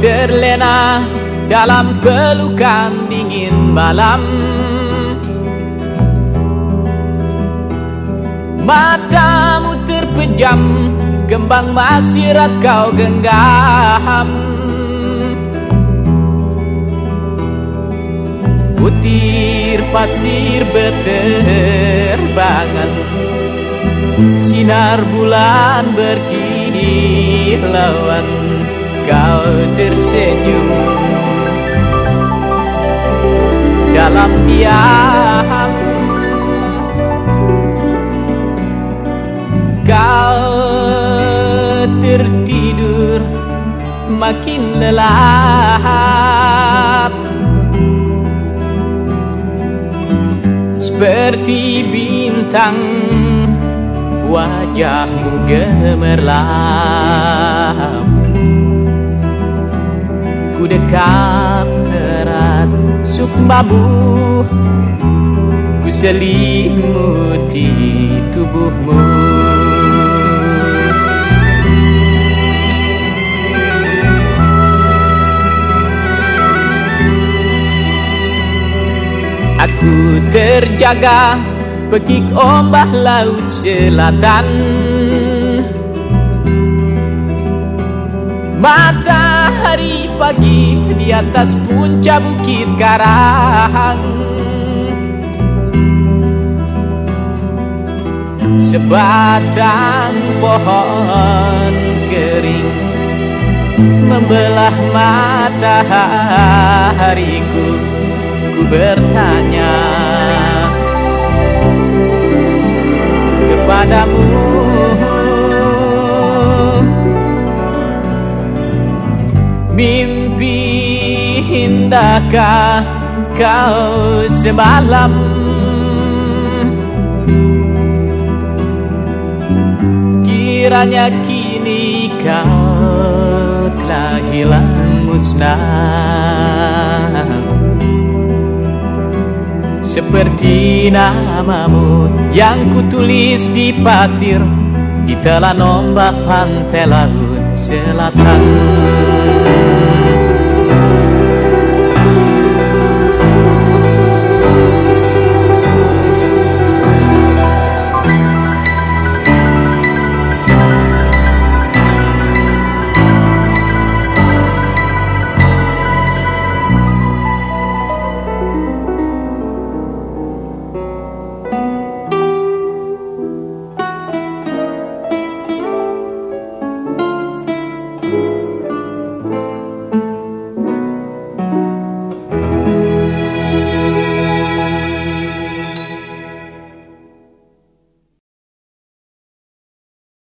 terlena dalam pelukan dingin malam. Matamu terpejam Gembang masih kau genggam. Butir pasir berterbangan Sinar bulan berkilauan Kau tersenyum. Dalam diam. Kau tertidur Makin lelap. Seperti bintang Wajahmu gemerlap Dekat erat sukmamu Ku selimuti tubuhmu. Aku terjaga Pekik ombak laut selatan Matahari pagi di atas puncak bukit karang. Sebatang pohon kering Membelah matahariku. Ku bertanya Kepadamu Mimpi indahkah kau semalam. Kiranya kini kau telah hilang musnah. Seperti namamu yang kutulis di pasir Di telan ombak pantai laut selatan